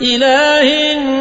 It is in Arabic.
إله